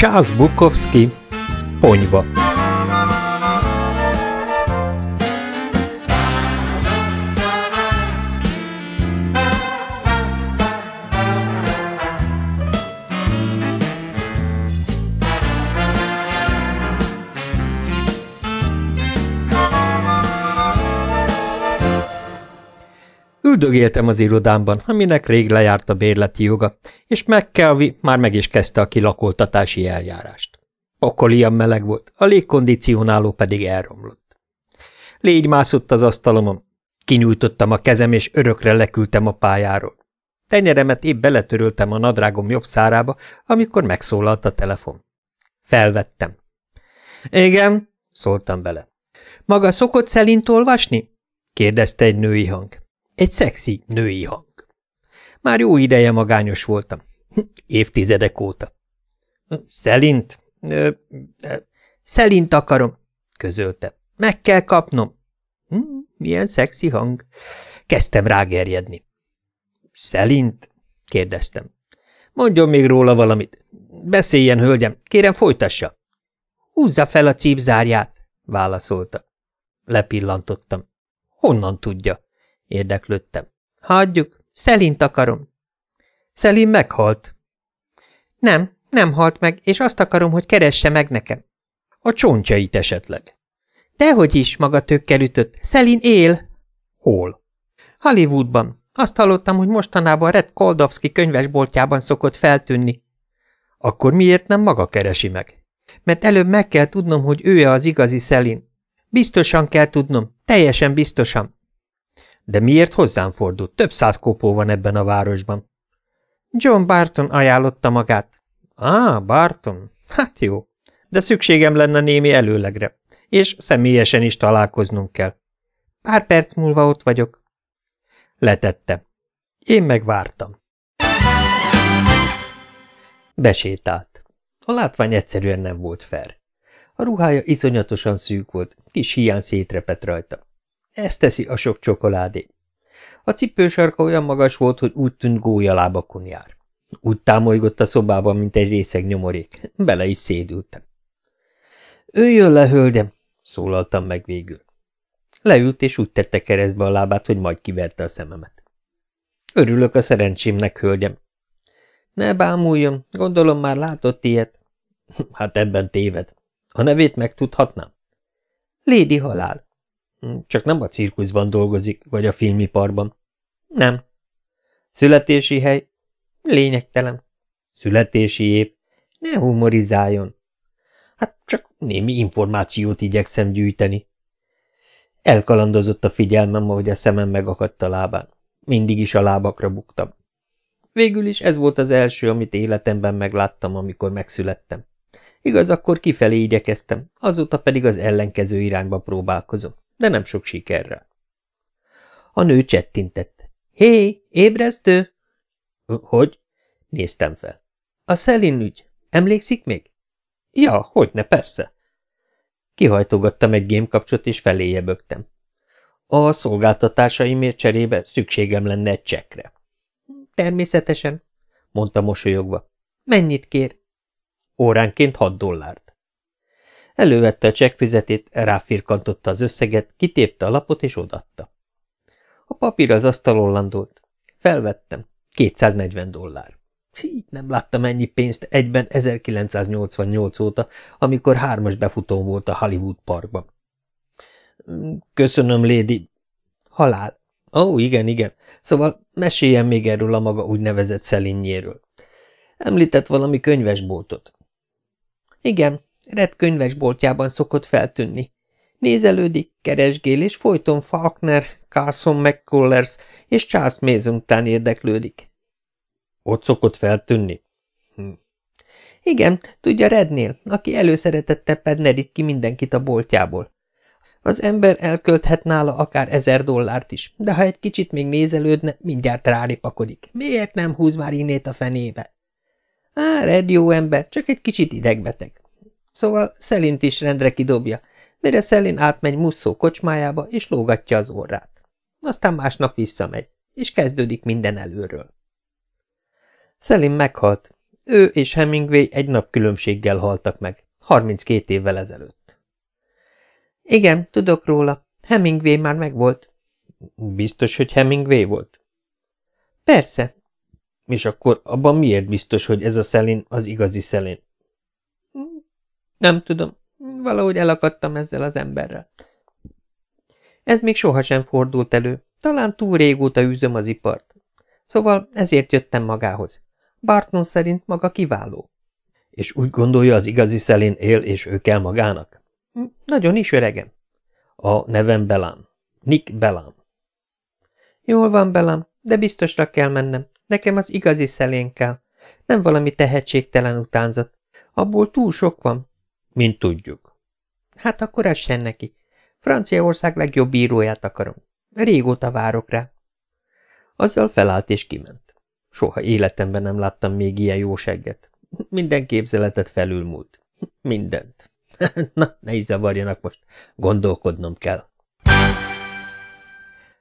Час Буковський Поньво. Üldögéltem az irodámban, aminek rég lejárt a bérleti joga, és McKelvey már meg is kezdte a kilakoltatási eljárást. Okolian meleg volt, a légkondicionáló pedig elromlott. Légy mászott az asztalomon, kinyújtottam a kezem, és örökre leküldtem a pályáról. Tenyeremet épp beletöröltem a nadrágom jobb szárába, amikor megszólalt a telefon. Felvettem. Igen, szóltam bele. Maga szokott szelint olvasni? kérdezte egy női hang. Egy szexi, női hang. Már jó ideje magányos voltam. Évtizedek óta. Szelint? Szelint akarom, közölte. Meg kell kapnom. Hm, milyen szexi hang. Kezdtem rágerjedni. Szelint? kérdeztem. Mondjon még róla valamit. Beszéljen, hölgyem, kérem folytassa. Húzza fel a cípzárját, válaszolta. Lepillantottam. Honnan tudja? Érdeklődtem. Hagyjuk, Szelint akarom. Szelin meghalt. Nem, nem halt meg, és azt akarom, hogy keresse meg nekem. A csontjait esetleg. Dehogy is, maga tökkel ütött. Szelin él. Hol? Hollywoodban. Azt hallottam, hogy mostanában Red Koldovski könyvesboltjában szokott feltűnni. Akkor miért nem maga keresi meg? Mert előbb meg kell tudnom, hogy ő-e az igazi Szelin. Biztosan kell tudnom, teljesen biztosan. De miért hozzám fordult? Több száz kopó van ebben a városban. John Barton ajánlotta magát. Á, Barton? Hát jó. De szükségem lenne némi előlegre, és személyesen is találkoznunk kell. Pár perc múlva ott vagyok. Letette. Én megvártam. Besétált. A látvány egyszerűen nem volt fair. A ruhája iszonyatosan szűk volt, kis hiány szétrepett rajta. Ezt teszi a sok csokoládé. A cipősarka olyan magas volt, hogy úgy tűnt gólyalábakon jár. Úgy támolygott a szobában, mint egy részeg nyomorék. Bele is szédültem. Üljön le, hölgyem, szólaltam meg végül. Leült, és úgy tette keresztbe a lábát, hogy majd kiverte a szememet. Örülök a szerencsémnek, hölgyem. Ne bámuljon, gondolom már látott ilyet. Hát ebben téved. A nevét megtudhatnám? Lédi halál. Csak nem a cirkuszban dolgozik, vagy a filmiparban. Nem. Születési hely? Lényegtelen. Születési év? Ne humorizáljon. Hát csak némi információt igyekszem gyűjteni. Elkalandozott a figyelmem, ahogy a szemem megakadt a lábán. Mindig is a lábakra buktam. Végül is ez volt az első, amit életemben megláttam, amikor megszülettem. Igaz, akkor kifelé igyekeztem, azóta pedig az ellenkező irányba próbálkozom de nem sok sikerrel. A nő csettintett. Hé, ébresztő! Hogy? Néztem fel. A Szelin ügy. Emlékszik még? Ja, hogyne, persze. Kihajtogattam egy gémkapcsot, és feléje bögtem. A szolgáltatásaimért cserébe szükségem lenne egy csekre. Természetesen, mondta mosolyogva. Mennyit kér? Óránként hat dollárt. Elővette a csekkfizetét, ráfirkantotta az összeget, kitépte a lapot és odatta. A papír az asztalon landolt. Felvettem. 240 dollár. Így nem láttam ennyi pénzt egyben 1988 óta, amikor hármas befutón volt a Hollywood Parkban. Köszönöm, Lady. Halál. Ó, igen, igen. Szóval meséljen még erről a maga úgynevezett szelinnyéről. Említett valami könyvesboltot. Igen, Red könyvesboltjában szokott feltűnni. Nézelődik, keresgél, és folyton Faulkner, Carson McCullers és Charles Mason után érdeklődik. Ott szokott feltűnni? Hm. Igen, tudja Rednél, aki előszeretette pednerit ki mindenkit a boltjából. Az ember elkölthet nála akár ezer dollárt is, de ha egy kicsit még nézelődne, mindjárt ráripakodik. Miért nem húz már innét a fenébe? Á, Red jó ember, csak egy kicsit idegbeteg. Szóval Szelint is rendre kidobja, mire Szelin átmegy Musszó kocsmájába, és lógatja az orrát. Aztán másnap visszamegy, és kezdődik minden előről. Szelin meghalt. Ő és Hemingway egy nap különbséggel haltak meg, 32 évvel ezelőtt. Igen, tudok róla. Hemingway már megvolt. Biztos, hogy Hemingway volt? Persze. És akkor abban miért biztos, hogy ez a szelin az igazi szelin? Nem tudom. Valahogy elakadtam ezzel az emberrel. Ez még sohasem fordult elő. Talán túl régóta űzöm az ipart. Szóval ezért jöttem magához. Barton szerint maga kiváló. És úgy gondolja, az igazi szelén él, és ő kell magának? Hm, nagyon is öregem. A nevem Belám. Nick Belám. Jól van, Belám, de biztosra kell mennem. Nekem az igazi szelén kell. Nem valami tehetségtelen utánzat. Abból túl sok van. Mint tudjuk. Hát akkor essen neki. Franciaország legjobb bíróját akarom. Régóta várok rá. Azzal felállt és kiment. Soha életemben nem láttam még ilyen jó segget. Minden képzeletet felülmúlt. Mindent. Na, ne is zavarjanak most. Gondolkodnom kell.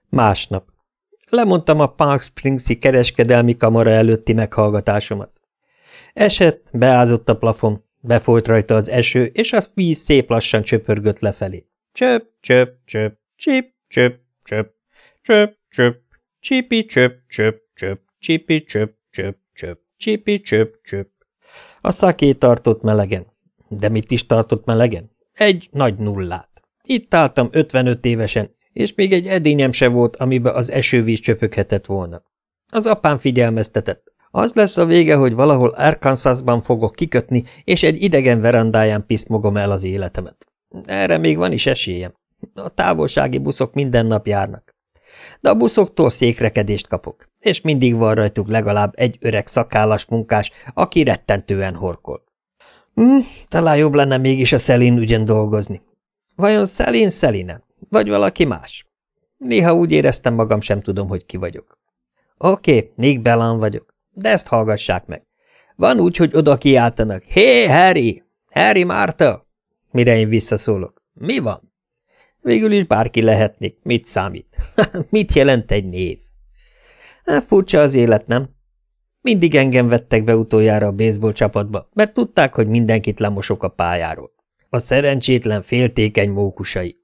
Másnap. Lemondtam a Park Springs-i kereskedelmi kamara előtti meghallgatásomat. Esett, beázott a plafon, befolyt rajta az eső, és az víz szép lassan csöpörgött lefelé. Csöp, csöp, csöp, csip, csöp, csöp, csöp, csöp, csipi, csöp, csöp, csöp, csipi, csöp, csöp, csöp, csipi, csöp, csöp. A szaké tartott melegen. De mit is tartott melegen? Egy nagy nullát. Itt álltam 55 évesen, és még egy edényem se volt, amiben az esővíz csöpöghetett volna. Az apám figyelmeztetett. Az lesz a vége, hogy valahol Arkansasban fogok kikötni, és egy idegen verandáján piszmogom el az életemet. Erre még van is esélyem. A távolsági buszok minden nap járnak. De a buszoktól székrekedést kapok, és mindig van rajtuk legalább egy öreg szakállas munkás, aki rettentően horkol. Hm, talán jobb lenne mégis a Szelin ügyen dolgozni. Vajon Szelin Szeline? Vagy valaki más? Néha úgy éreztem magam, sem tudom, hogy ki vagyok. Oké, okay, Nick Bellan vagyok, de ezt hallgassák meg. Van úgy, hogy oda kiáltanak. Hé, Harry! Harry Márta! Mire én visszaszólok. Mi van? Végül is bárki lehetnék. Mit számít? Mit jelent egy név? Hát furcsa az élet, nem? Mindig engem vettek be utoljára a baseball csapatba, mert tudták, hogy mindenkit lemosok a pályáról. A szerencsétlen féltékeny mókusai.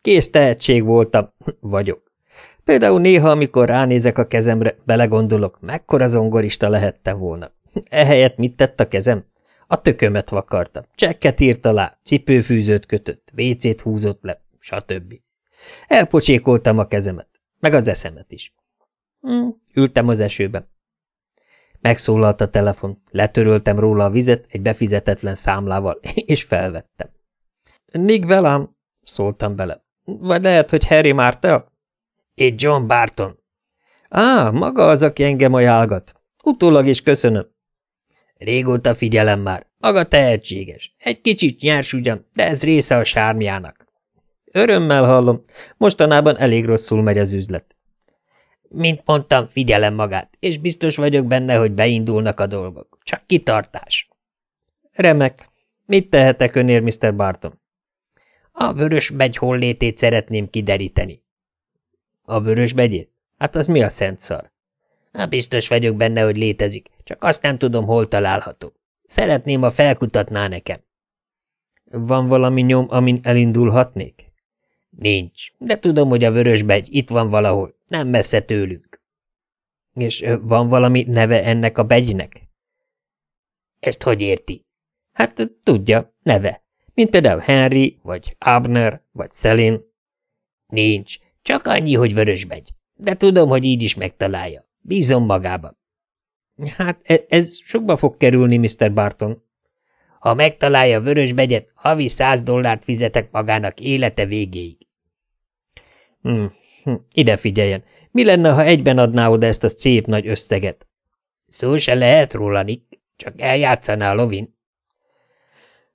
Kész tehetség voltam, vagyok. Például néha, amikor ránézek a kezemre, belegondolok, mekkora zongorista lehettem volna. Ehelyett mit tett a kezem? A tökömet vakarta, csekket írt alá, cipőfűzőt kötött, vécét húzott le, stb. Elpocsékoltam a kezemet, meg az eszemet is. Hm, ültem az esőben. Megszólalt a telefon, letöröltem róla a vizet egy befizetetlen számlával, és felvettem. Nick velám, szóltam bele. Vagy lehet, hogy Harry Martel? Itt John Barton. Á, maga az, aki engem ajánlgat. Utólag is köszönöm. Régóta figyelem már. Maga tehetséges. Egy kicsit nyers ugyan, de ez része a sármjának. Örömmel hallom. Mostanában elég rosszul megy az üzlet. Mint mondtam, figyelem magát, és biztos vagyok benne, hogy beindulnak a dolgok. Csak kitartás. Remek. Mit tehetek önér, Mr. Barton? A vörös megy hollétét szeretném kideríteni. A vörös begyét? Hát az mi a szent szar? Hát biztos vagyok benne, hogy létezik, csak azt nem tudom, hol található. Szeretném, ha felkutatná nekem. Van valami nyom, amin elindulhatnék? Nincs, de tudom, hogy a vörösbegy itt van valahol, nem messze tőlünk. És van valami neve ennek a begynek? Ezt hogy érti? Hát tudja, neve. Mint például Henry, vagy Abner, vagy Szelin. Nincs, csak annyi, hogy vörösbegy. De tudom, hogy így is megtalálja. Bízom magában. Hát e- ez sokba fog kerülni, Mr. Barton. Ha megtalálja a vörösbegyet, havi száz dollárt fizetek magának élete végéig. Hm, hm, ide figyeljen. Mi lenne, ha egyben adná oda ezt a szép nagy összeget? Szó se lehet róla, Nick. Csak eljátszaná a lovin.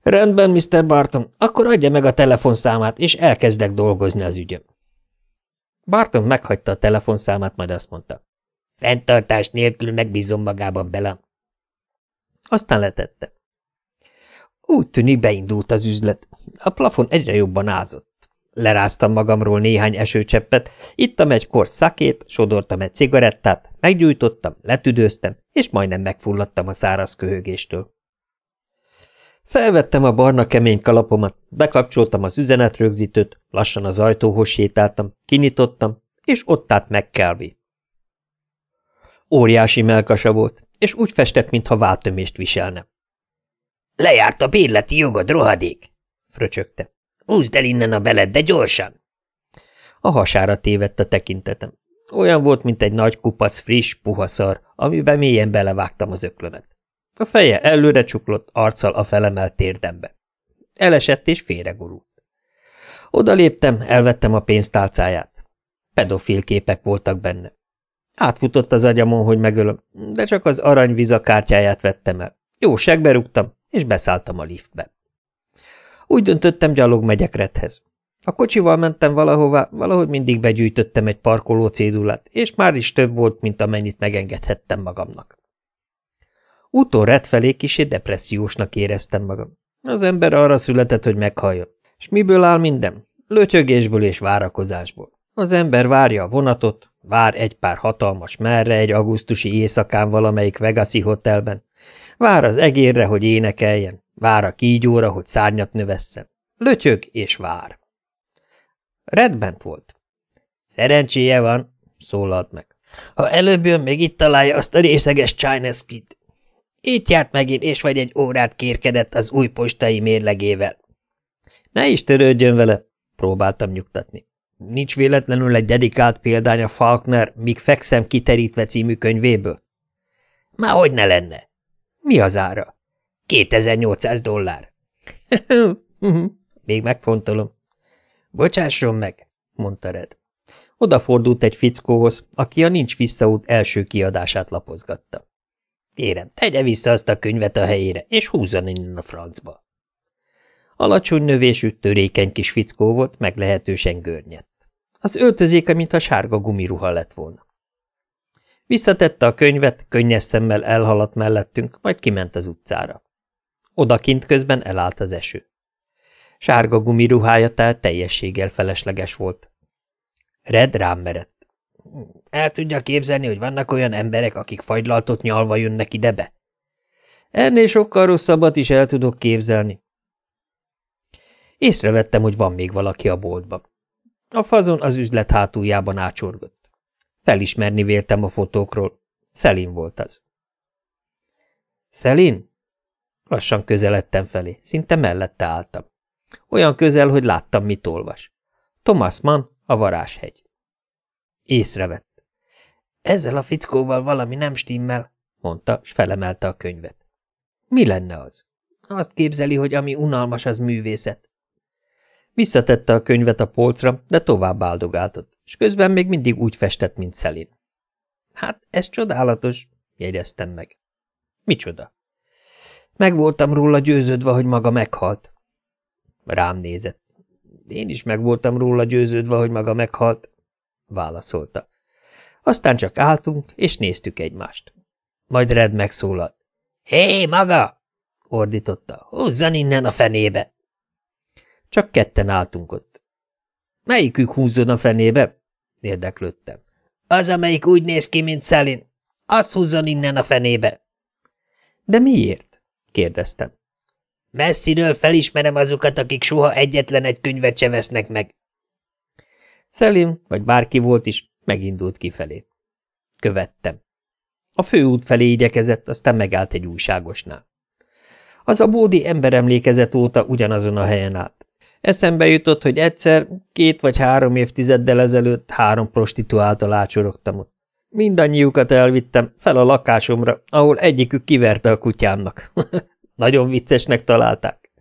Rendben, Mr. Barton, akkor adja meg a telefonszámát, és elkezdek dolgozni az ügyön. Barton meghagyta a telefonszámát, majd azt mondta. Fenntartás nélkül megbízom magában bele. Aztán letette. Úgy tűnik beindult az üzlet. A plafon egyre jobban ázott. leráztam magamról néhány esőcseppet, ittam egy kor szakét, sodortam egy cigarettát, meggyújtottam, letüdőztem, és majdnem megfulladtam a száraz köhögéstől. Felvettem a barna kemény kalapomat, bekapcsoltam az üzenetrögzítőt, lassan az ajtóhoz sétáltam, kinyitottam, és ott állt McKelvey. Óriási melkasa volt, és úgy festett, mintha váltömést viselne. – Lejárt a bérleti jogod, rohadék! – fröcsögte. – Húzd el innen a beled, de gyorsan! A hasára tévedt a tekintetem. Olyan volt, mint egy nagy kupac friss, puha szar, amiben mélyen belevágtam az öklömet. A feje előre csuklott, arccal a felemelt térdembe. Elesett és félregurult. Oda léptem, elvettem a pénztálcáját. Pedofil képek voltak benne. Átfutott az agyamon, hogy megölöm, de csak az aranyviza kártyáját vettem el. Jó segbe rúgtam, és beszálltam a liftbe. Úgy döntöttem, gyalog megyek Redhez. A kocsival mentem valahová, valahogy mindig begyűjtöttem egy parkoló cédulát, és már is több volt, mint amennyit megengedhettem magamnak. Úton Red felé kisé depressziósnak éreztem magam. Az ember arra született, hogy meghalljon. És miből áll minden? Lötyögésből és várakozásból. Az ember várja a vonatot, vár egy pár hatalmas merre egy augusztusi éjszakán valamelyik Vegasi hotelben, vár az egérre, hogy énekeljen, vár a kígyóra, hogy szárnyat növesszen. Lötyög és vár. Red bent volt. Szerencséje van, szólalt meg. Ha előbb jön, még itt találja azt a részeges Chineskit. Itt járt megint, és vagy egy órát kérkedett az új postai mérlegével. Ne is törődjön vele, próbáltam nyugtatni. Nincs véletlenül egy dedikált példány a Faulkner, míg fekszem kiterítve című könyvéből? Már hogy ne lenne? Mi az ára? 2800 dollár. Még megfontolom. Bocsásson meg, mondta Red. Odafordult egy fickóhoz, aki a nincs visszaút első kiadását lapozgatta. Kérem, tegye vissza azt a könyvet a helyére, és húzzon innen a francba. Alacsony növésű, törékeny kis fickó volt, meglehetősen görnyett. Az öltözéke, mintha sárga gumiruha lett volna. Visszatette a könyvet, könnyes szemmel elhaladt mellettünk, majd kiment az utcára. Odakint közben elállt az eső. Sárga gumiruhája tehát teljességgel felesleges volt. Red rám merett. El tudja képzelni, hogy vannak olyan emberek, akik fagylaltot nyalva jönnek idebe? Ennél sokkal rosszabbat is el tudok képzelni. Észrevettem, hogy van még valaki a boltban. A fazon az üzlet hátuljában ácsorgott. Felismerni véltem a fotókról. Szelin volt az. Szelin? Lassan közeledtem felé, szinte mellette álltam. Olyan közel, hogy láttam, mit olvas. Thomas Mann, a varázshegy. Észrevett. Ezzel a fickóval valami nem stimmel, mondta, s felemelte a könyvet. Mi lenne az? Azt képzeli, hogy ami unalmas, az művészet. Visszatette a könyvet a polcra, de tovább áldogáltott, és közben még mindig úgy festett, mint Szelin. Hát, ez csodálatos, jegyeztem meg. Micsoda? Meg voltam róla győződve, hogy maga meghalt. Rám nézett. Én is meg voltam róla győződve, hogy maga meghalt, válaszolta. Aztán csak álltunk, és néztük egymást. Majd Red megszólalt. Hé, maga! ordította. Húzzan innen a fenébe! Csak ketten álltunk ott. Melyikük húzzon a fenébe? érdeklődtem. Az, amelyik úgy néz ki, mint Szelin. Az húzzon innen a fenébe. De miért? kérdeztem. Messziről felismerem azokat, akik soha egyetlen egy könyvet se vesznek meg. Szelim, vagy bárki volt is, megindult kifelé. Követtem. A főút felé igyekezett, aztán megállt egy újságosnál. Az a bódi emberemlékezet óta ugyanazon a helyen állt. Eszembe jutott, hogy egyszer, két vagy három évtizeddel ezelőtt három prostituáltal ácsorogtam ott. Mindannyiukat elvittem fel a lakásomra, ahol egyikük kiverte a kutyámnak. Nagyon viccesnek találták.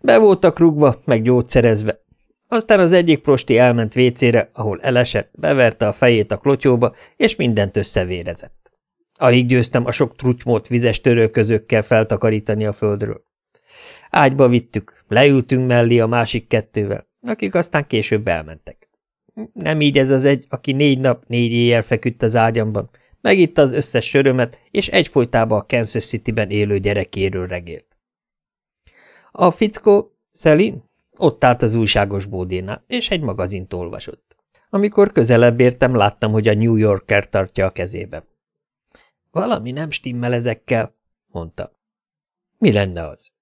Be voltak rugva, meg gyógyszerezve, aztán az egyik prosti elment vécére, ahol elesett, beverte a fejét a klotyóba, és mindent összevérezett. Alig győztem a sok trutymót vizes törőközökkel feltakarítani a földről. Ágyba vittük, leültünk mellé a másik kettővel, akik aztán később elmentek. Nem így ez az egy, aki négy nap, négy éjjel feküdt az ágyamban, megitta az összes sörömet, és egyfolytában a Kansas City-ben élő gyerekéről regélt. A fickó, Szelin, Ott állt az újságos bódénál, és egy magazint olvasott. Amikor közelebb értem, láttam, hogy a New Yorker tartja a kezében. Valami nem stimmel ezekkel, mondta. Mi lenne az?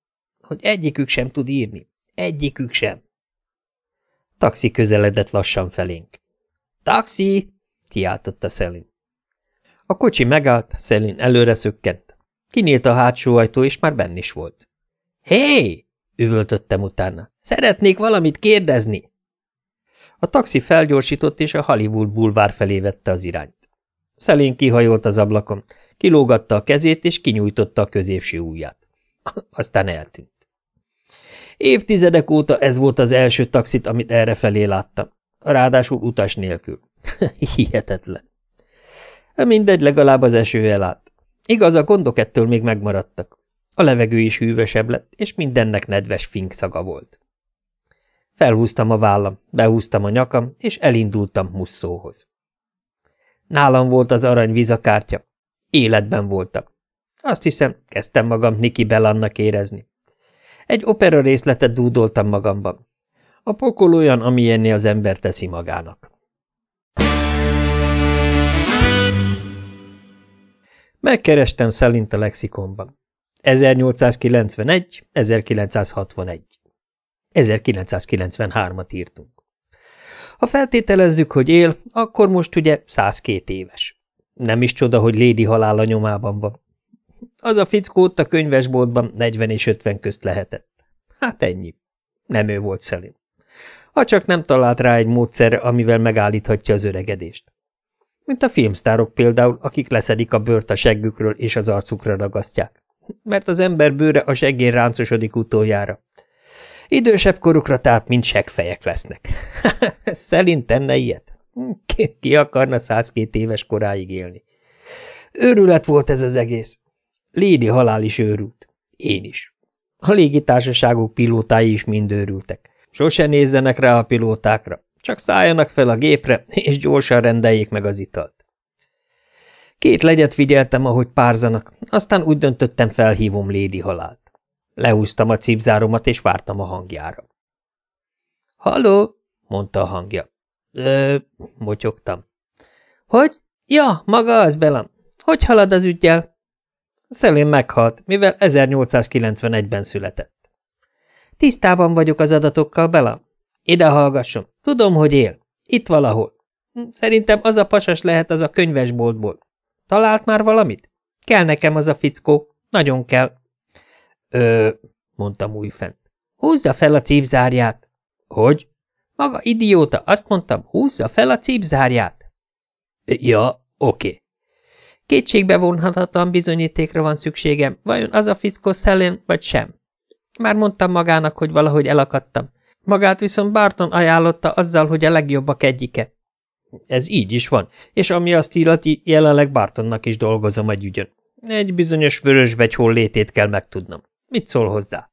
Hogy egyikük sem tud írni. Egyikük sem. Taxi közeledett lassan felénk. Taxi! kiáltotta Szelin. A kocsi megállt, Szelin előre szökkent. Kinyílt a hátsó ajtó, és már benn is volt. Hé! Hey! Üvöltöttem utána. Szeretnék valamit kérdezni! A taxi felgyorsított, és a Hollywood bulvár felé vette az irányt. Szelén kihajolt az ablakon, kilógatta a kezét, és kinyújtotta a középső ujját. Aztán eltűnt. Évtizedek óta ez volt az első taxit, amit errefelé láttam. Ráadásul utas nélkül. Hihetetlen. Mindegy, legalább az eső elállt. Igaz, a gondok ettől még megmaradtak. A levegő is hűvösebb lett, és mindennek nedves fink szaga volt. Felhúztam a vállam, behúztam a nyakam, és elindultam musszóhoz. Nálam volt az arany vizakártya. Életben voltam. Azt hiszem, kezdtem magam Niki Bellannak érezni. Egy opera részletet dúdoltam magamban. A pokol olyan, amilyenné az ember teszi magának. Megkerestem Szelint a lexikonban. 1891, 1961. 1993-at írtunk. Ha feltételezzük, hogy él, akkor most ugye 102 éves. Nem is csoda, hogy Lady halála nyomában van. Az a fickó ott a könyvesboltban 40 és 50 közt lehetett. Hát ennyi. Nem ő volt Szelim. Ha csak nem talált rá egy módszerre, amivel megállíthatja az öregedést. Mint a filmsztárok például, akik leszedik a bőrt a seggükről és az arcukra ragasztják. Mert az ember bőre a seggén ráncosodik utoljára. Idősebb korukra tehát mind seggfejek lesznek. Szelin tenne ilyet? Ki, ki akarna 102 éves koráig élni? Őrület volt ez az egész. Lédi halál is őrült. Én is. A légitársaságok pilótái is mind őrültek. Sose nézzenek rá a pilótákra, csak szálljanak fel a gépre, és gyorsan rendeljék meg az italt. Két legyet figyeltem, ahogy párzanak, aztán úgy döntöttem, felhívom Lédi halált. Lehúztam a cipzáromat, és vártam a hangjára. – Halló? – mondta a hangja. – Ö, motyogtam. – Hogy? Ja, maga az, Belam. Hogy halad az ügyjel? Szelén meghalt, mivel 1891-ben született. Tisztában vagyok az adatokkal, Bela. Ide hallgasson. Tudom, hogy él. Itt valahol. Szerintem az a pasas lehet az a könyvesboltból. Talált már valamit? Kell nekem az a fickó. Nagyon kell. Ö, mondtam újfent. Húzza fel a cívzárját. Hogy? Maga idióta, azt mondtam, húzza fel a cívzárját. Ja, oké. Kétségbe vonhatatlan bizonyítékra van szükségem, vajon az a fickó szellén, vagy sem. Már mondtam magának, hogy valahogy elakadtam. Magát viszont Barton ajánlotta azzal, hogy a legjobbak egyike. Ez így is van, és ami azt illeti, jelenleg Bartonnak is dolgozom egy ügyön. Egy bizonyos vörösbegy hol létét kell megtudnom. Mit szól hozzá?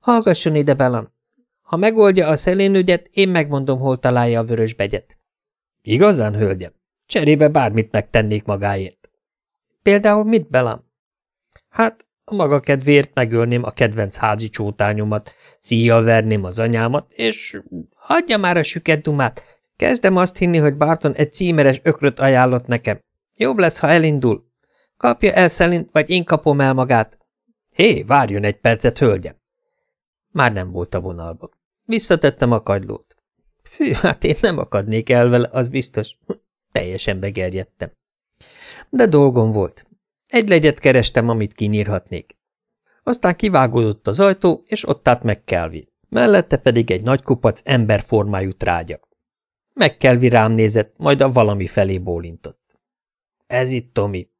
Hallgasson ide, Belan. Ha megoldja a szelén ügyet, én megmondom, hol találja a vörösbegyet. Igazán, hölgyem? Cserébe bármit megtennék magáért. Például mit, Belam? Hát, a maga kedvéért megölném a kedvenc házi csótányomat, szíjjal verném az anyámat, és hagyja már a süket dumát. Kezdem azt hinni, hogy Barton egy címeres ökröt ajánlott nekem. Jobb lesz, ha elindul. Kapja el Szelint, vagy én kapom el magát. Hé, várjon egy percet, hölgyem! Már nem volt a vonalban. Visszatettem a kagylót. Fű, hát én nem akadnék el vele, az biztos. Teljesen begerjedtem. De dolgom volt. Egy legyet kerestem, amit kinyírhatnék. Aztán kivágódott az ajtó, és ott állt McKelvey. Mellette pedig egy nagy kupac emberformájú trágya. McKelvey rám nézett, majd a valami felé bólintott. Ez itt Tomi.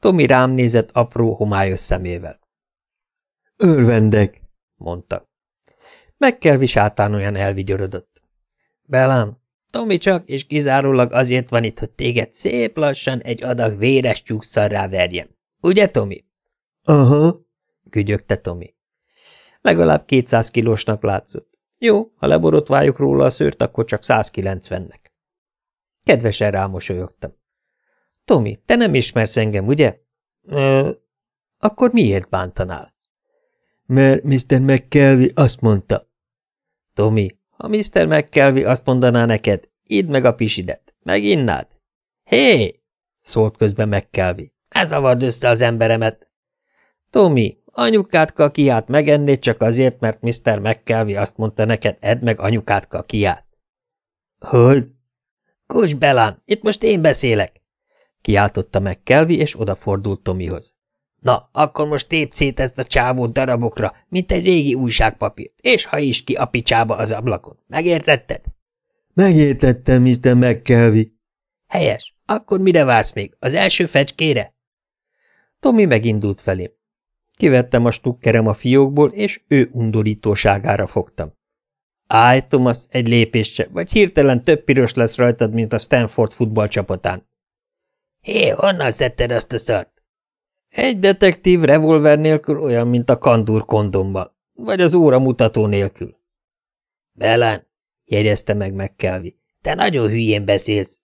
Tomi rám nézett apró, homályos szemével. Örvendek, mondta. McKelvey sátán olyan elvigyorodott. Belám, Tomi csak és kizárólag azért van itt, hogy téged szép lassan egy adag véres tyúkszal ráverjem. Ugye, Tomi? Aha, gügyögte Tomi. Legalább 200 kilósnak látszott. Jó, ha leborotváljuk róla a szőrt, akkor csak 190-nek. Kedvesen rámosolyogtam. Tomi, te nem ismersz engem, ugye? Ö, akkor miért bántanál? Mert Mr. McKelvey azt mondta. Tomi, ha Mr. McKelvey azt mondaná neked, idd meg a pisidet, meginnád. Hé! szólt közben McKelvey. Ne zavard össze az emberemet. Tomi, anyukát kakiát megennéd csak azért, mert Mr. McKelvey azt mondta neked, edd meg anyukát kakiát. Hogy? Kus Belán, itt most én beszélek, kiáltotta meg Kelvi, és odafordult Tomihoz. Na, akkor most tép szét ezt a csávót darabokra, mint egy régi újságpapírt, és ha is ki a picsába az ablakon. Megértetted? Megértettem, Mr. McKelvey. Helyes. Akkor mire vársz még? Az első fecskére? Tomi megindult felém. Kivettem a stukkerem a fiókból, és ő undorítóságára fogtam. Állj, Thomas, egy lépést se, vagy hirtelen több piros lesz rajtad, mint a Stanford futballcsapatán. Hé, honnan szedted azt a szart? Egy detektív revolver nélkül olyan, mint a kandúr kondomban, vagy az óra mutató nélkül. Belán, jegyezte meg McKelvey, te nagyon hülyén beszélsz.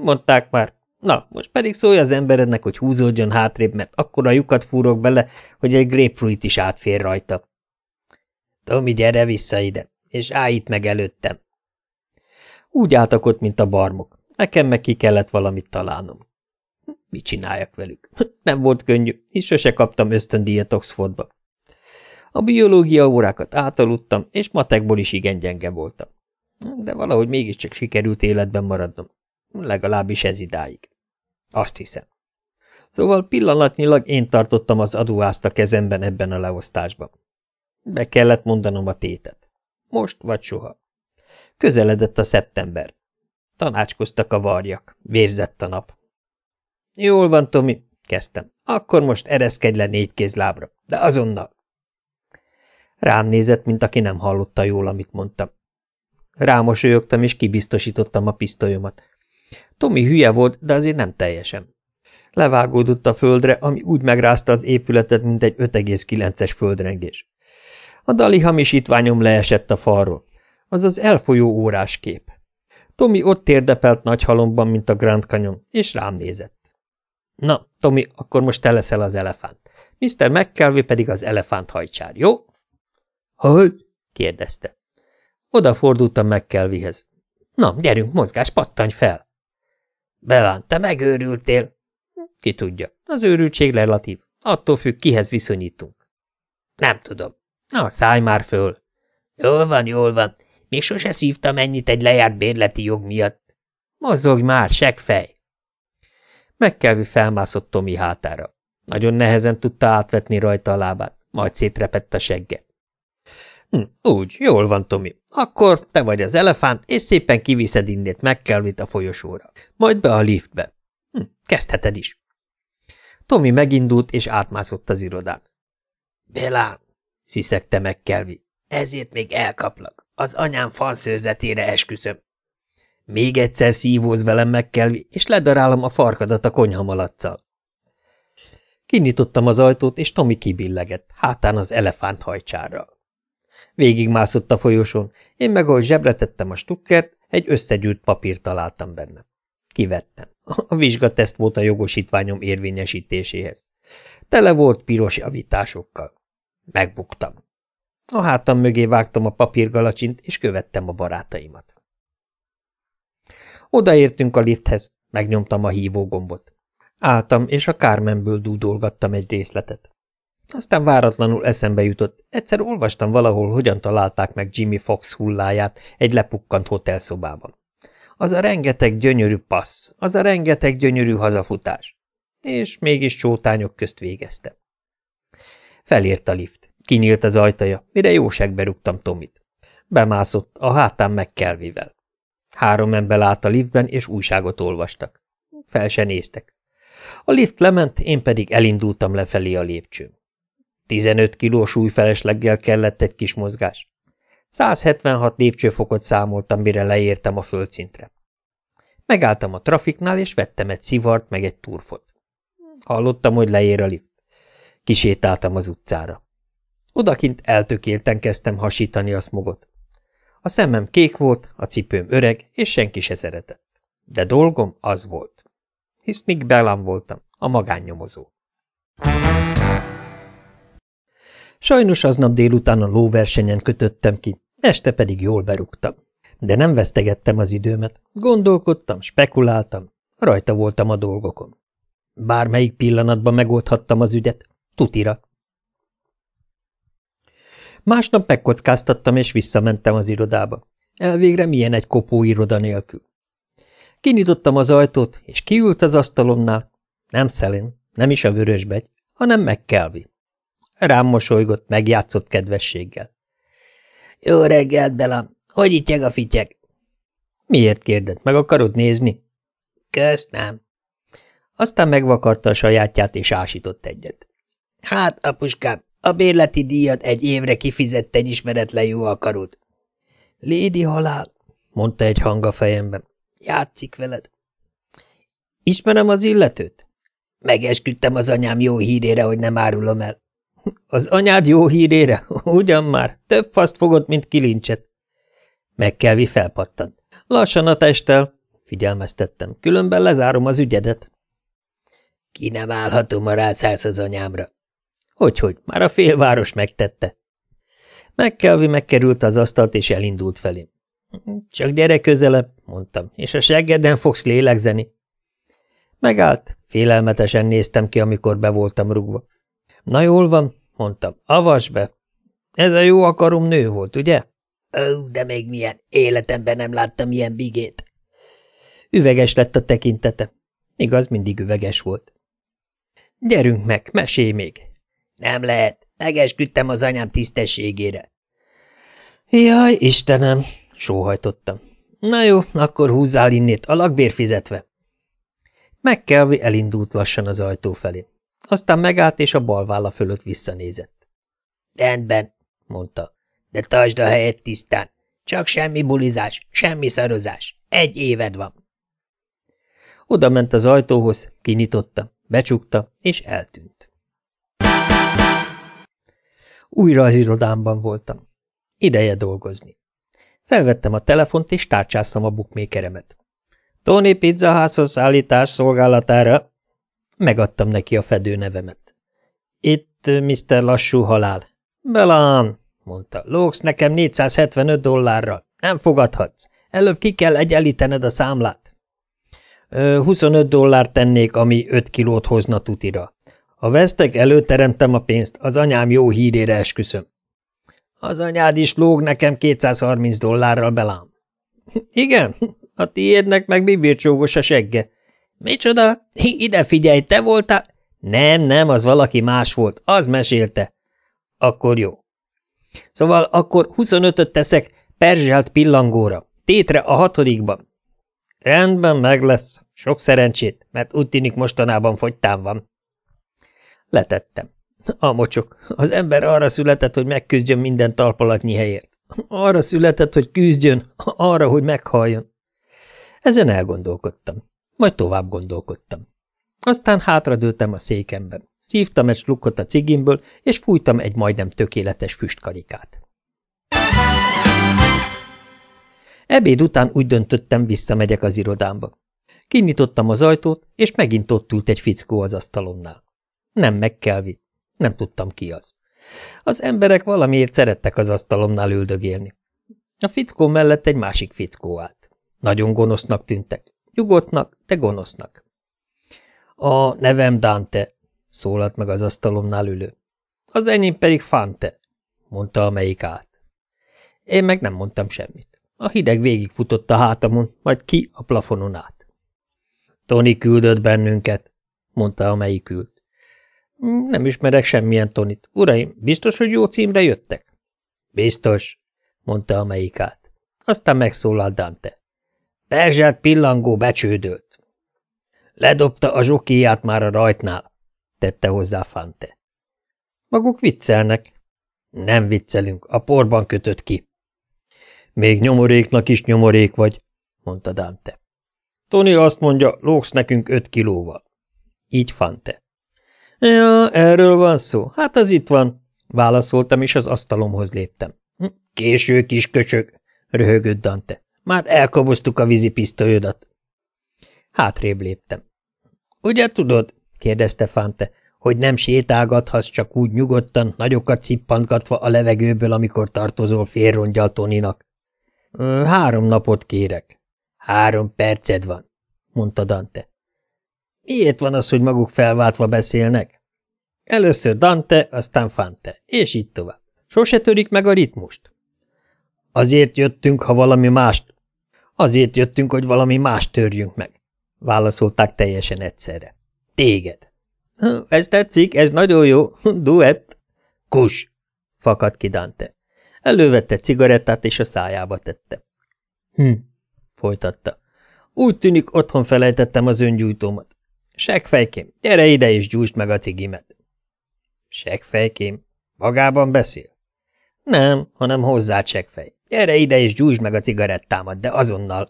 Mondták már. Na, most pedig szólj az emberednek, hogy húzódjon hátrébb, mert akkora lyukat fúrok bele, hogy egy grapefruit is átfér rajta. Tomi, gyere vissza ide, és állj itt meg előttem. Úgy álltak ott, mint a barmok. Nekem meg ki kellett valamit találnom. Mit csináljak velük? Nem volt könnyű, és sose kaptam ösztöndíjat Oxfordba. A biológia órákat átaludtam, és matekból is igen gyenge voltam. De valahogy mégiscsak sikerült életben maradnom. Legalábbis ez idáig. Azt hiszem. Szóval pillanatnyilag én tartottam az adóázt a kezemben ebben a leosztásban. Be kellett mondanom a tétet. Most vagy soha. Közeledett a szeptember. Tanácskoztak a varjak. Vérzett a nap. Jól van, Tomi, kezdtem. Akkor most ereszkedj le négy kézlábra, de azonnal. Rám nézett, mint aki nem hallotta jól, amit mondtam. Rámosolyogtam, és kibiztosítottam a pisztolyomat. Tomi hülye volt, de azért nem teljesen. Levágódott a földre, ami úgy megrázta az épületet, mint egy 5,9-es földrengés. A dali hamisítványom leesett a falról. Az az elfolyó órás kép. Tomi ott térdepelt nagy halomban, mint a Grand Canyon, és rám nézett. Na, Tomi, akkor most te leszel az elefánt. Mr. McKelvey pedig az elefánt hajcsár, jó? Hogy? kérdezte. Odafordultam McKelveyhez. Na, gyerünk, mozgás, pattanj fel! Belán, te megőrültél? Ki tudja, az őrültség relatív. Attól függ, kihez viszonyítunk. Nem tudom. Na, szállj már föl. Jól van, jól van. Még sose szívtam ennyit egy lejárt bérleti jog miatt. Mozogj már, segfej! Megkelvi felmászott Tomi hátára. Nagyon nehezen tudta átvetni rajta a lábát, majd szétrepett a segge. Hm, úgy, jól van, Tomi. Akkor te vagy az elefánt, és szépen kiviszed innét megkelvit a folyosóra. Majd be a liftbe. Hm, kezdheted is. Tomi megindult, és átmászott az irodán. Belán, sziszegte meg Kelvi. Ezért még elkaplak. Az anyám fanszőrzetére esküszöm. Még egyszer szívóz velem meg kell, és ledarálom a farkadat a konyhamalaccal. Kinyitottam az ajtót, és Tomi kibillegett, hátán az elefánt hajcsárral. Végigmászott a folyosón, én meg ahogy zsebre tettem a stukkert, egy összegyűrt papírt találtam benne. Kivettem. A vizsgateszt volt a jogosítványom érvényesítéséhez. Tele volt piros javításokkal. Megbuktam. A hátam mögé vágtam a papírgalacsint, és követtem a barátaimat. Odaértünk a lifthez, megnyomtam a hívógombot. Álltam, és a Kármenből dúdolgattam egy részletet. Aztán váratlanul eszembe jutott, egyszer olvastam valahol, hogyan találták meg Jimmy Fox hulláját egy lepukkant hotelszobában. Az a rengeteg gyönyörű passz, az a rengeteg gyönyörű hazafutás. És mégis csótányok közt végeztem. Felért a lift. Kinyílt az ajtaja, mire jóságbe rúgtam Tomit. Bemászott, a hátán meg Kelvivel. Három ember állt a liftben, és újságot olvastak. Fel se néztek. A lift lement, én pedig elindultam lefelé a lépcsőn. 15 kilós súlyfelesleggel kellett egy kis mozgás. 176 lépcsőfokot számoltam, mire leértem a földszintre. Megálltam a trafiknál, és vettem egy szivart, meg egy turfot. Hallottam, hogy leér a lift. Kisétáltam az utcára. Odakint eltökélten kezdtem hasítani a smogot. A szemem kék volt, a cipőm öreg, és senki se szeretett. De dolgom az volt. Hisz Nick Bellam voltam, a magánnyomozó. Sajnos aznap délután a lóversenyen kötöttem ki, este pedig jól berúgtam. De nem vesztegettem az időmet. Gondolkodtam, spekuláltam, rajta voltam a dolgokon. Bármelyik pillanatban megoldhattam az ügyet, tutira. Másnap megkockáztattam, és visszamentem az irodába. Elvégre milyen egy kopó iroda nélkül. Kinyitottam az ajtót, és kiült az asztalomnál. Nem Szelin, nem is a vörösbegy, hanem McKelvey. Rám mosolygott, megjátszott kedvességgel. Jó reggelt, Belam! Hogy ittyeg a fityeg? Miért kérdett? Meg akarod nézni? Kösz, nem. Aztán megvakarta a sajátját, és ásított egyet. Hát, apuskám, a bérleti díjat egy évre kifizette egy ismeretlen jó akarót. Lédi halál, mondta egy hang a fejemben. Játszik veled. Ismerem az illetőt? Megesküdtem az anyám jó hírére, hogy nem árulom el. Az anyád jó hírére? Ugyan már, több faszt fogott, mint kilincset. Megkelvi felpattant. Lassan a testtel, figyelmeztettem, különben lezárom az ügyedet. Ki nem állhatom a rászállsz az anyámra. Hogyhogy, már a félváros megtette. Megkelvi megkerült az asztalt, és elindult felém. Csak gyere közelebb, mondtam, és a seggeden fogsz lélegzeni. Megállt, félelmetesen néztem ki, amikor be voltam rugva. Na jól van, mondtam, avas be. Ez a jó akarom nő volt, ugye? Ó, de még milyen, életemben nem láttam ilyen bigét. Üveges lett a tekintete. Igaz, mindig üveges volt. Gyerünk meg, mesélj még. Nem lehet, megesküdtem az anyám tisztességére. Jaj, Istenem, sóhajtottam. Na jó, akkor húzzál innét, a lakbér fizetve. McKelvey elindult lassan az ajtó felé. Aztán megállt, és a bal válla fölött visszanézett. Rendben, mondta, de tartsd a helyet tisztán. Csak semmi bulizás, semmi szarozás. Egy éved van. Oda ment az ajtóhoz, kinyitotta, becsukta, és eltűnt. Újra az irodámban voltam. Ideje dolgozni. Felvettem a telefont, és tárcsáztam a bukmékeremet. Tony pizzaházhoz szállítás szolgálatára. Megadtam neki a fedő nevemet. Itt Mr. Lassú Halál. Belán, mondta, lógsz nekem 475 dollárral. Nem fogadhatsz. Előbb ki kell egyenlítened a számlát. 25 dollár tennék, ami 5 kilót hozna tutira. Ha vesztek, előteremtem a pénzt, az anyám jó hírére esküszöm. Az anyád is lóg nekem 230 dollárral belám. Igen, a tiédnek meg bibircsóvos a segge. Micsoda? Ide figyelj, te voltál? Nem, nem, az valaki más volt, az mesélte. Akkor jó. Szóval akkor 25-öt teszek perzselt pillangóra, tétre a hatodikban. Rendben, meg lesz. Sok szerencsét, mert úgy tűnik mostanában fogytán van. Letettem. A mocsok. Az ember arra született, hogy megküzdjön minden talpalatnyi helyért. Arra született, hogy küzdjön, arra, hogy meghalljon. Ezen elgondolkodtam. Majd tovább gondolkodtam. Aztán hátradőltem a székemben. Szívtam egy slukkot a cigimből, és fújtam egy majdnem tökéletes füstkarikát. Ebéd után úgy döntöttem, visszamegyek az irodámba. Kinyitottam az ajtót, és megint ott ült egy fickó az asztalomnál. Nem megkelvi. Nem tudtam ki az. Az emberek valamiért szerettek az asztalomnál üldögélni. A fickó mellett egy másik fickó állt. Nagyon gonosznak tűntek. Nyugodtnak, de gonosznak. A nevem Dante, szólalt meg az asztalomnál ülő. Az enyém pedig Fante, mondta amelyik át. Én meg nem mondtam semmit. A hideg végigfutott a hátamon, majd ki a plafonon át. Tony küldött bennünket, mondta amelyik ült. Nem ismerek semmilyen Tonit. Uraim, biztos, hogy jó címre jöttek? Biztos, mondta amelyik át. Aztán megszólalt Dante. Perzselt pillangó becsődölt. Ledobta a zsokiját már a rajtnál, tette hozzá Fante. Maguk viccelnek. Nem viccelünk, a porban kötött ki. Még nyomoréknak is nyomorék vagy, mondta Dante. Tony azt mondja, lógsz nekünk öt kilóval. Így Fante. Ja, erről van szó. Hát az itt van, válaszoltam, és az asztalomhoz léptem. Hm, késő kis köcsög, röhögött Dante. Már elkoboztuk a vízipisztolyodat. Hátrébb léptem. Ugye tudod, kérdezte Fante, hogy nem sétálgathatsz csak úgy nyugodtan, nagyokat cippantgatva a levegőből, amikor tartozol félrongyal Toninak. Három napot kérek. Három perced van, mondta Dante. Miért van az, hogy maguk felváltva beszélnek? Először Dante, aztán Fante, és így tovább. Sose törik meg a ritmust. Azért jöttünk, ha valami mást... Azért jöttünk, hogy valami mást törjünk meg, válaszolták teljesen egyszerre. Téged. Ez tetszik, ez nagyon jó. Duett. Kus! fakadt ki Dante. Elővette cigarettát, és a szájába tette. Hm, folytatta. Úgy tűnik, otthon felejtettem az öngyújtómat. Segfejkém, gyere ide és gyújtsd meg a cigimet. Segfejkém, magában beszél? Nem, hanem hozzá segfej. Gyere ide és gyújtsd meg a cigarettámat, de azonnal.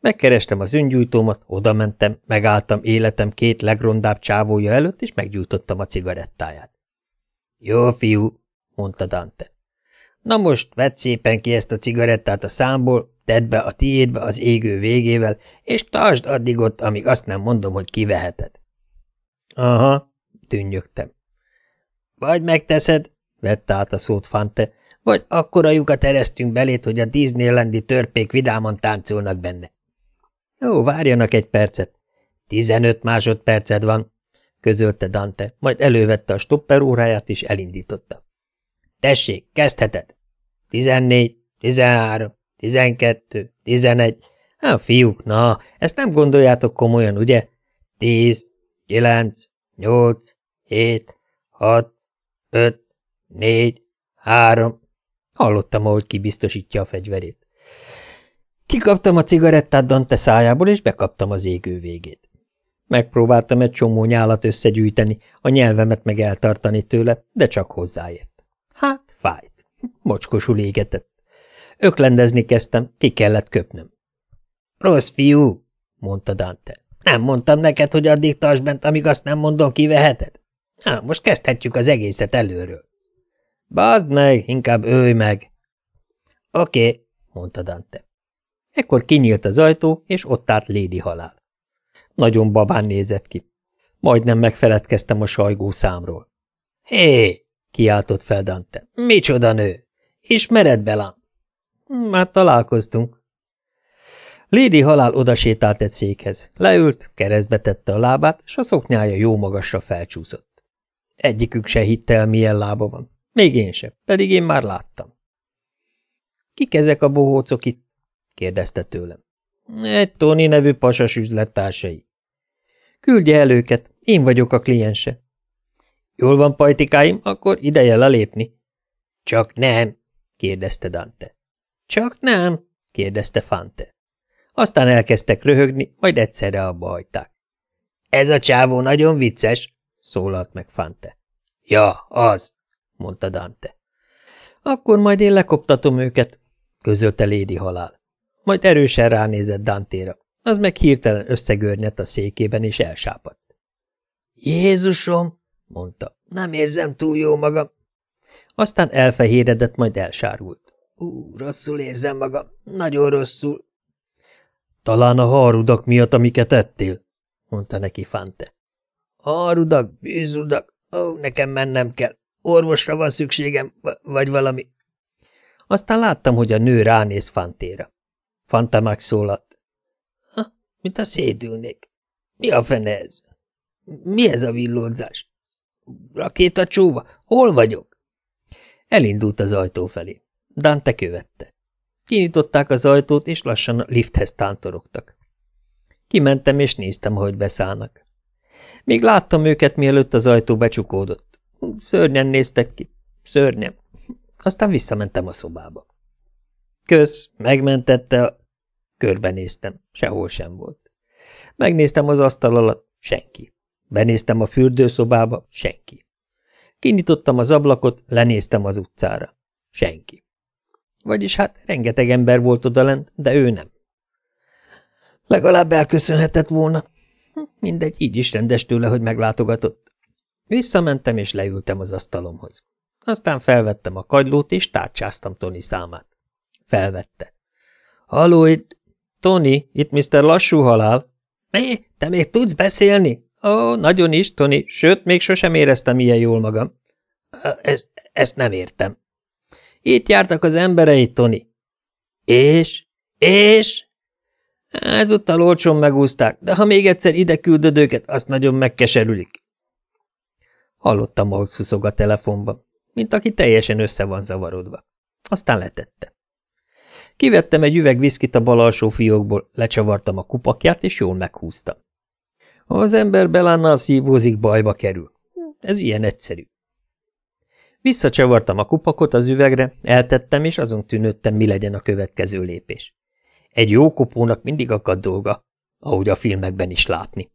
Megkerestem az öngyújtómat, odamentem, megálltam életem két legrondább csávója előtt, és meggyújtottam a cigarettáját. Jó, fiú, mondta Dante. Na most vedd szépen ki ezt a cigarettát a számból, tedd be a tiédbe az égő végével, és tartsd addig ott, amíg azt nem mondom, hogy kiveheted. Aha, tűnnyögtem. Vagy megteszed, vette át a szót Fante, vagy akkora lyukat eresztünk belét, hogy a Disneylandi törpék vidáman táncolnak benne. Jó, várjanak egy percet. Tizenöt másodperced van, közölte Dante, majd elővette a stopper óráját és elindította. Tessék, kezdheted. Tizennégy, tizenhárom, tizenkettő, tizenegy. Hát, fiúk, na, ezt nem gondoljátok komolyan, ugye? Tíz, kilenc, nyolc, hét, hat, öt, négy, három. Hallottam, ahogy kibiztosítja a fegyverét. Kikaptam a cigarettát Dante szájából, és bekaptam az égő végét. Megpróbáltam egy csomó nyálat összegyűjteni, a nyelvemet meg eltartani tőle, de csak hozzáért. Hát, fájt. Mocskosul égetett. Öklendezni kezdtem, ki kellett köpnöm. Rossz fiú, mondta Dante. Nem mondtam neked, hogy addig tarts bent, amíg azt nem mondom, kiveheted? Na, most kezdhetjük az egészet előről. Bazd meg, inkább őj meg. Oké, okay, mondta Dante. Ekkor kinyílt az ajtó, és ott állt Lady halál. Nagyon babán nézett ki. Majdnem megfeledkeztem a sajgó számról. Hé, kiáltott fel Dante. Micsoda nő? Ismered Belám? Már találkoztunk. Lady halál odasétált egy székhez. Leült, keresztbe tette a lábát, és a szoknyája jó magasra felcsúszott. Egyikük se hitte el, milyen lába van. Még én sem, pedig én már láttam. Kik ezek a bohócok itt? kérdezte tőlem. Egy Tony nevű pasas üzlettársai. Küldje el őket, én vagyok a kliense. Jól van, pajtikáim, akkor ideje lelépni. Csak nem, kérdezte Dante. Csak nem, kérdezte Fante. Aztán elkezdtek röhögni, majd egyszerre abba hagyták. Ez a csávó nagyon vicces, szólalt meg Fante. Ja, az, mondta Dante. Akkor majd én lekoptatom őket, közölte Lédi halál. Majd erősen ránézett Dantéra, az meg hirtelen összegörnyedt a székében és elsápadt. Jézusom, mondta, nem érzem túl jó magam. Aztán elfehéredett, majd elsárult. Ú, rosszul érzem magam, nagyon rosszul. Talán a harudak miatt, amiket ettél, mondta neki Fante. Harudak, bűzudak, ó, nekem mennem kell. Orvosra van szükségem, vagy valami. Aztán láttam, hogy a nő ránéz Fantéra. Fanta megszólalt. Ha, mint a szédülnék. Mi a fene ez? Mi ez a villódzás? Rakéta csóva, hol vagyok? Elindult az ajtó felé. Dante követte. Kinyitották az ajtót, és lassan a lifthez tántorogtak. Kimentem, és néztem, hogy beszállnak. Még láttam őket, mielőtt az ajtó becsukódott. Szörnyen néztek ki. Szörnyen. Aztán visszamentem a szobába. Kösz, megmentette a... Körbenéztem, sehol sem volt. Megnéztem az asztal alatt, senki. Benéztem a fürdőszobába, senki. Kinyitottam az ablakot, lenéztem az utcára. Senki. Vagyis hát rengeteg ember volt odalent, de ő nem. Legalább elköszönhetett volna. Hm, mindegy, így is rendes tőle, hogy meglátogatott. Visszamentem, és leültem az asztalomhoz. Aztán felvettem a kagylót, és tárcsáztam Tony számát. Felvette. – Haló, itt... Tony, itt Mr. Lassú halál. – Mi? Te még tudsz beszélni? Ó, nagyon is, Tony, sőt, még sosem éreztem ilyen jól magam. Ez, ezt nem értem. Itt jártak az embereit, Tony. És? És? Ezúttal olcsón megúzták, de ha még egyszer ide küldöd őket, azt nagyon megkeserülik. Hallottam ahogy szuszog a telefonban, mint aki teljesen össze van zavarodva. Aztán letette. Kivettem egy üveg viszkit a bal alsó fiókból, lecsavartam a kupakját, és jól meghúztam. Ha az ember belánnal szívózik, bajba kerül. Ez ilyen egyszerű. Visszacsavartam a kupakot az üvegre, eltettem, és azon tűnődtem, mi legyen a következő lépés. Egy jó kopónak mindig akad dolga, ahogy a filmekben is látni.